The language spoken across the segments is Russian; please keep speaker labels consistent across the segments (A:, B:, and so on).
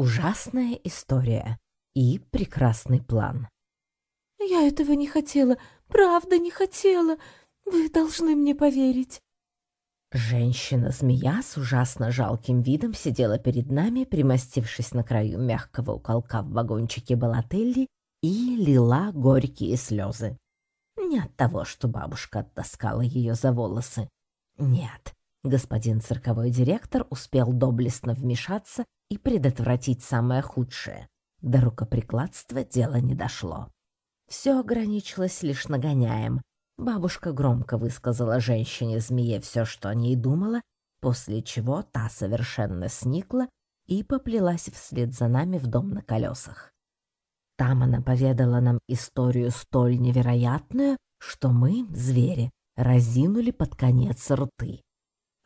A: Ужасная история и прекрасный план.
B: «Я этого не хотела, правда не хотела. Вы должны мне поверить».
A: Женщина-змея с ужасно жалким видом сидела перед нами, примостившись на краю мягкого уголка в вагончике Балателли и лила горькие слезы. Не от того, что бабушка оттаскала ее за волосы. Нет, господин цирковой директор успел доблестно вмешаться и предотвратить самое худшее. До рукоприкладства дело не дошло. Все ограничилось лишь нагоняем, Бабушка громко высказала женщине-змее все, что о ней думала, после чего та совершенно сникла и поплелась вслед за нами в дом на колесах. Там она поведала нам историю столь невероятную, что мы, звери, разинули под конец рты.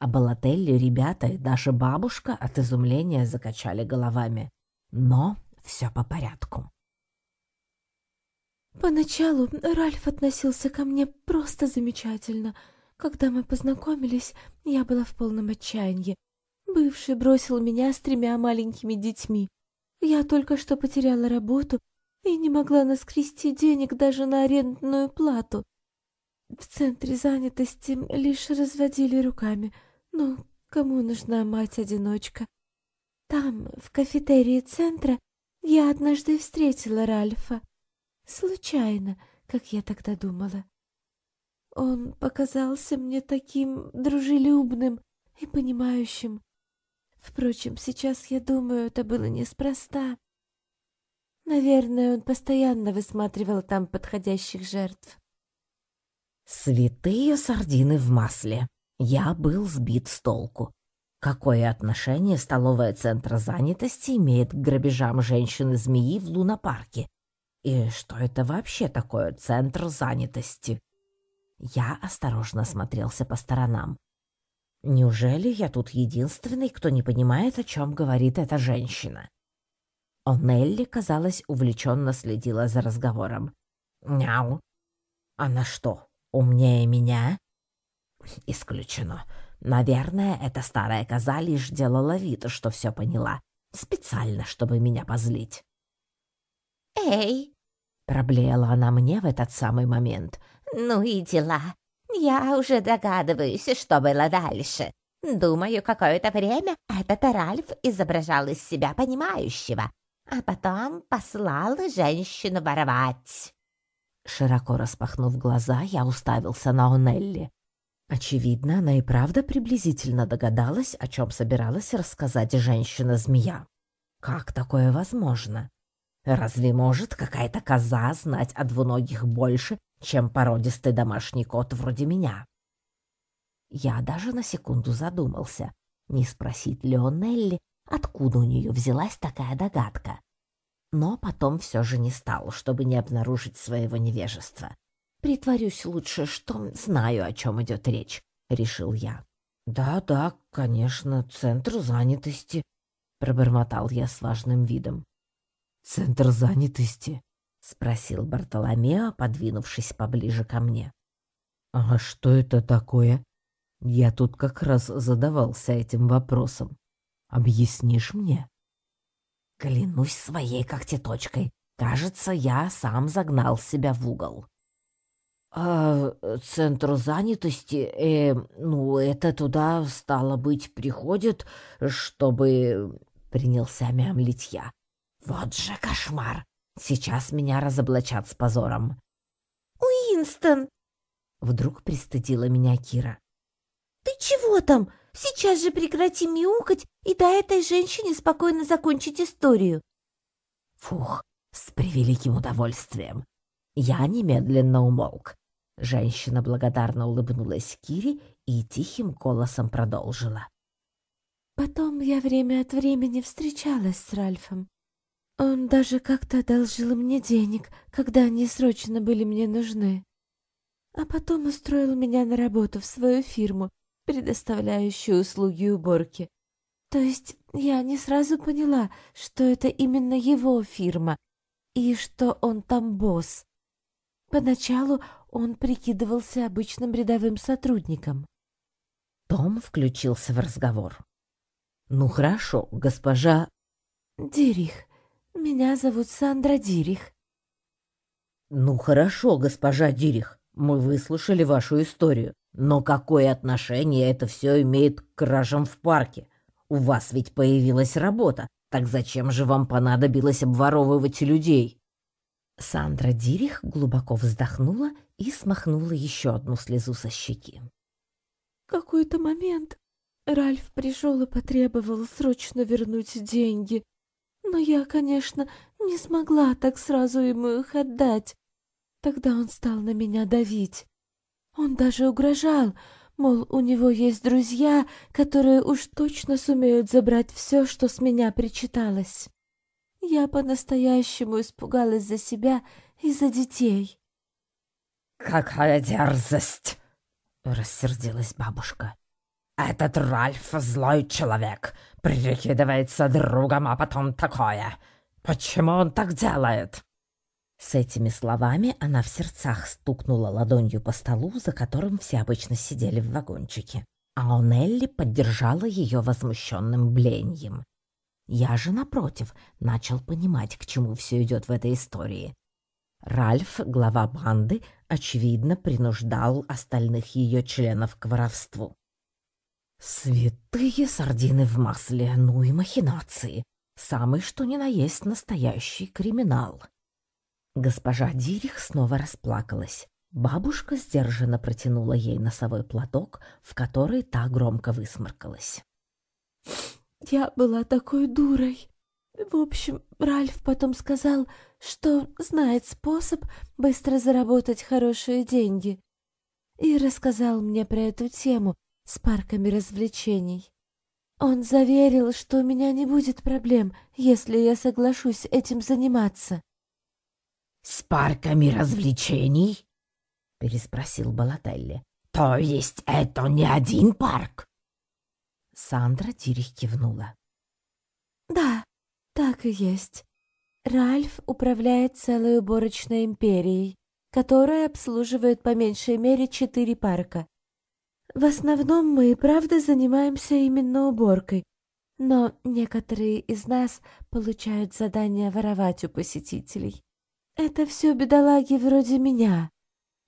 A: А Балателли ребята и даже бабушка от изумления закачали головами. Но все по порядку.
B: Поначалу Ральф относился ко мне просто замечательно. Когда мы познакомились, я была в полном отчаянии. Бывший бросил меня с тремя маленькими детьми. Я только что потеряла работу и не могла наскрести денег даже на арендную плату. В центре занятости лишь разводили руками. Ну, кому нужна мать-одиночка? Там, в кафетерии центра, я однажды встретила Ральфа. Случайно, как я тогда думала. Он показался мне таким дружелюбным и понимающим. Впрочем, сейчас я думаю, это было неспроста. Наверное, он постоянно высматривал там подходящих жертв.
A: Святые сардины в масле. Я был сбит с толку. Какое отношение столовая центра занятости имеет к грабежам женщины-змеи в лунопарке? И что это вообще такое центр занятости? Я осторожно смотрелся по сторонам. Неужели я тут единственный, кто не понимает, о чем говорит эта женщина? Онелли, казалось, увлеченно следила за разговором. «Няу! Она что, умнее меня?» «Исключено. Наверное, эта старая коза лишь делала вид, что все поняла. Специально, чтобы меня позлить».
C: «Эй,
A: Проблеяла она мне в этот самый момент.
C: «Ну и дела. Я уже догадываюсь, что было дальше. Думаю, какое-то время этот Ральф изображал из себя понимающего, а потом послал женщину воровать».
A: Широко распахнув глаза, я уставился на Онелли. Очевидно, она и правда приблизительно догадалась, о чем собиралась рассказать женщина-змея. Как такое возможно? Разве может какая-то коза знать о двуногих больше, чем породистый домашний кот вроде меня? Я даже на секунду задумался, не спросить ли он Нелли, откуда у нее взялась такая догадка. Но потом все же не стал, чтобы не обнаружить своего невежества. «Притворюсь лучше, что знаю, о чем идет речь», — решил я. «Да-да, конечно, центр занятости», — пробормотал я с важным видом. «Центр занятости?» — спросил Бартоломео, подвинувшись поближе ко мне. «А что это такое? Я тут как раз задавался этим вопросом. Объяснишь мне?» Клянусь своей когтеточкой. Кажется, я сам загнал себя в угол. «А центр занятости, э, ну, это туда, стало быть, приходит, чтобы...» — принялся мямлить я. Вот же кошмар! Сейчас меня разоблачат с позором.
B: «Уинстон!»
A: Вдруг пристыдила меня Кира.
B: «Ты чего там? Сейчас же прекрати мяукать и дай этой женщине спокойно закончить историю».
A: Фух, с превеликим удовольствием. Я немедленно умолк. Женщина благодарно улыбнулась Кире и тихим голосом продолжила.
B: «Потом я время от времени встречалась с Ральфом. Он даже как-то одолжил мне денег, когда они срочно были мне нужны. А потом устроил меня на работу в свою фирму, предоставляющую услуги уборки. То есть я не сразу поняла, что это именно его фирма и что он там босс. Поначалу он прикидывался обычным рядовым сотрудником.
A: Том включился в разговор. «Ну хорошо, госпожа Дирих. Меня зовут Сандра Дирих.
D: Ну хорошо, госпожа Дирих, мы выслушали вашу историю. Но какое отношение это все имеет к кражам в парке? У вас ведь появилась работа, так зачем же вам понадобилось обворовывать людей? Сандра Дирих глубоко вздохнула и смахнула еще одну слезу со щеки.
A: Какой-то момент Ральф пришел и потребовал срочно вернуть деньги. Но я, конечно, не смогла так сразу ему их отдать. Тогда он стал на меня давить. Он даже угрожал, мол, у него есть друзья, которые уж точно сумеют забрать все, что с меня причиталось. Я по-настоящему испугалась за себя и за детей.
D: «Какая дерзость!» — рассердилась бабушка. «Этот Ральф злой человек, прикидывается другом, а потом такое. Почему он так делает?» С этими словами она в сердцах стукнула ладонью по столу, за которым все обычно сидели в вагончике, а Онелли поддержала ее возмущенным бленьем. Я же, напротив, начал понимать, к чему все идет в этой истории. Ральф, глава банды, очевидно, принуждал остальных ее членов к воровству. Святые сардины в масле, ну и махинации. Самый что ни на есть настоящий криминал. Госпожа Дирих снова расплакалась. Бабушка сдержанно протянула ей носовой платок, в который та громко высморкалась.
A: «Я была такой дурой. В общем, Ральф потом сказал, что знает способ быстро заработать хорошие деньги. И рассказал мне про эту тему с парками развлечений. Он заверил, что у меня не будет проблем, если я соглашусь этим заниматься.
D: «С парками развлечений?» — переспросил Балателли. «То есть это не один парк?» Сандра Тирих кивнула.
A: «Да, так и есть. Ральф управляет целой уборочной империей, которая обслуживает по меньшей мере четыре парка. В основном мы и правда занимаемся именно уборкой, но некоторые из нас получают задание воровать у посетителей. Это все бедолаги вроде меня.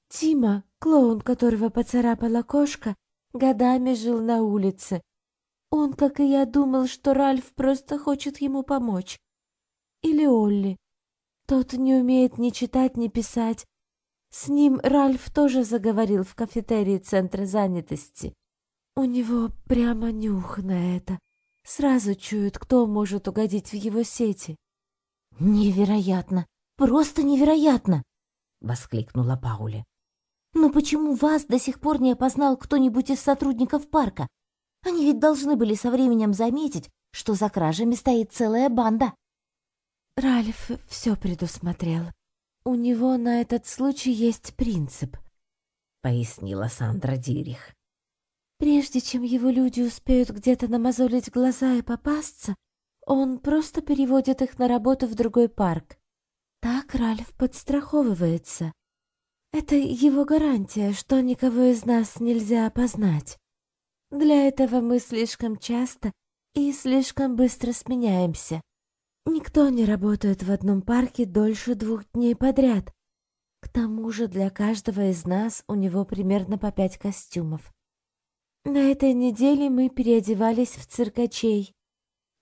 A: Тима, клоун, которого поцарапала кошка, годами жил на улице. Он, как и я, думал, что Ральф просто хочет ему помочь. Или Олли. Тот не умеет ни читать, ни писать. С ним Ральф тоже заговорил в кафетерии центра занятости. У него прямо нюх на это. Сразу чует, кто может угодить в его сети.
B: Невероятно! Просто невероятно!» — воскликнула Паули. «Но почему вас до сих пор не опознал кто-нибудь из сотрудников парка? Они ведь должны были со временем заметить, что за кражами стоит целая банда».
A: Ральф все предусмотрел. У него на этот случай есть принцип, — пояснила Сандра Дирих. Прежде чем его люди успеют где-то намазолить глаза и попасться, он просто переводит их на работу в другой парк. Так Ральф подстраховывается. Это его гарантия, что никого из нас нельзя опознать. Для этого мы слишком часто и слишком быстро сменяемся. Никто не работает в одном парке дольше двух дней подряд. К тому же для каждого из нас у него примерно по пять костюмов. На этой неделе мы переодевались в циркачей,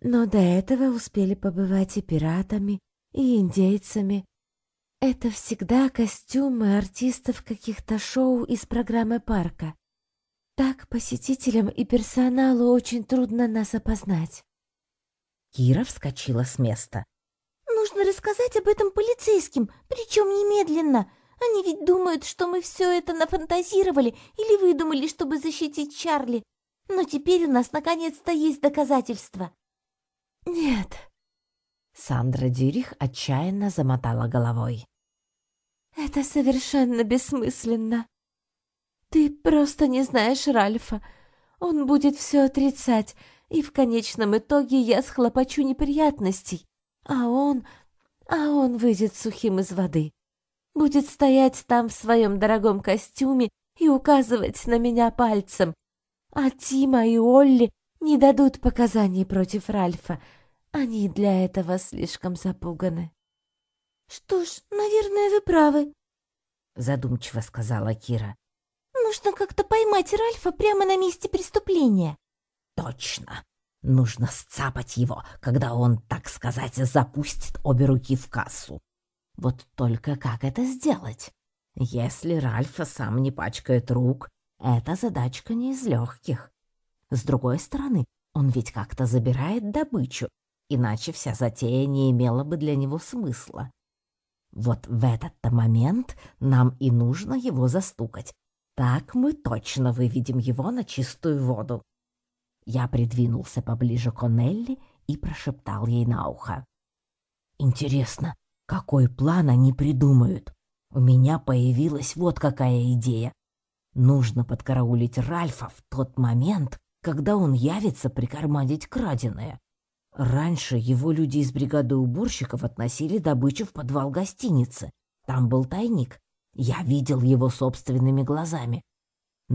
A: но до этого успели побывать и пиратами, и индейцами. Это всегда костюмы артистов каких-то шоу из программы парка. Так посетителям и персоналу очень трудно нас опознать.
D: Кира вскочила с места.
B: «Нужно рассказать об этом полицейским, причем немедленно. Они ведь думают, что мы все это нафантазировали или выдумали, чтобы защитить Чарли. Но теперь у нас наконец-то есть доказательства».
A: «Нет»,
D: Сандра Дирих отчаянно замотала головой.
A: «Это совершенно бессмысленно. Ты просто не знаешь Ральфа. Он будет все отрицать, и в конечном итоге я схлопочу неприятностей, а он... а он выйдет сухим из воды. Будет стоять там в своем дорогом костюме и указывать на меня пальцем. А Тима и Олли не дадут показаний против Ральфа,
B: Они для этого слишком запуганы. «Что ж, наверное, вы правы», — задумчиво сказала Кира.
C: «Нужно как-то поймать Ральфа прямо на месте преступления».
A: «Точно. Нужно сцапать его, когда он, так сказать, запустит обе руки в кассу. Вот только как это сделать? Если Ральф сам не пачкает рук, эта задачка не из легких. С другой стороны, он ведь как-то забирает добычу, иначе вся затея не имела бы для него смысла. Вот в этот-то момент нам и нужно его застукать. Так мы точно выведем его на чистую воду. Я придвинулся поближе к Онелли и прошептал ей на ухо. «Интересно, какой план они придумают? У меня появилась вот какая идея. Нужно подкараулить Ральфа в тот момент, когда он явится прикарманить краденое. Раньше его люди из бригады уборщиков относили добычу в подвал гостиницы. Там был тайник. Я видел его собственными глазами.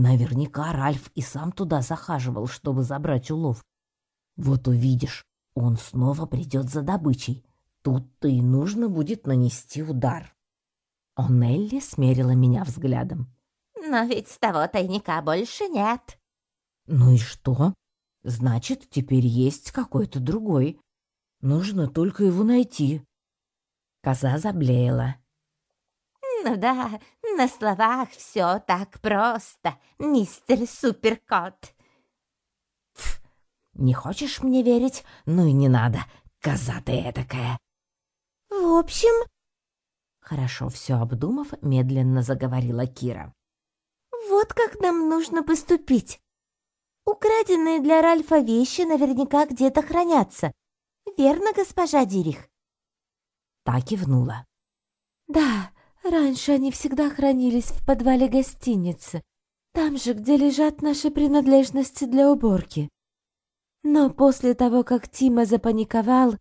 A: Наверняка Ральф и сам туда захаживал, чтобы забрать улов. Вот увидишь, он снова придет за добычей. Тут-то и нужно будет нанести удар. Онелли смерила меня взглядом.
C: «Но ведь того тайника больше нет».
A: «Ну и что? Значит, теперь есть какой-то другой. Нужно только его найти. Коза заблеяла.
C: Ну да, на словах все так просто, мистер Суперкот.
A: Ф, не хочешь мне верить? Ну и не надо, коза ты этакая.
C: В общем...
A: Хорошо все обдумав, медленно заговорила Кира.
C: Вот как нам нужно поступить. Украденные для Ральфа вещи наверняка где-то хранятся. Верно, госпожа Дирих?»
A: Та кивнула.
B: «Да, раньше они всегда хранились в подвале гостиницы, там же, где лежат наши принадлежности для уборки. Но после того, как Тима запаниковал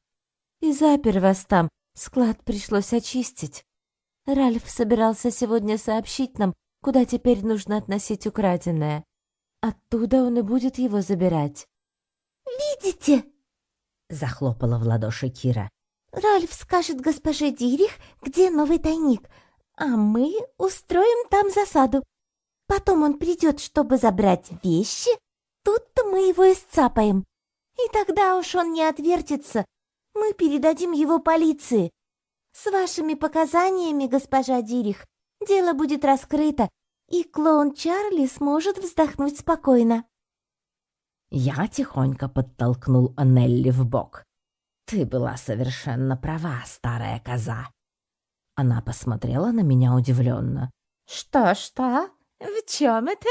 B: и запер вас там, склад пришлось очистить. Ральф собирался сегодня сообщить нам, куда теперь нужно относить украденное. Оттуда он и будет его забирать.
C: «Видите?»
A: — захлопала в ладоши Кира.
C: «Ральф скажет госпоже Дирих, где новый тайник, а мы устроим там засаду. Потом он придет, чтобы забрать вещи, тут-то мы его исцапаем. И тогда уж он не отвертится, мы передадим его полиции. С вашими показаниями, госпожа Дирих, дело будет раскрыто, и клоун Чарли сможет вздохнуть спокойно.
A: Я тихонько подтолкнул Анелли в бок. Ты была совершенно права, старая коза. Она посмотрела на меня удивленно.
C: Что-что? В чем это?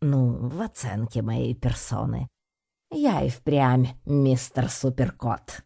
A: Ну, в оценке моей персоны. Я и впрямь мистер Суперкот.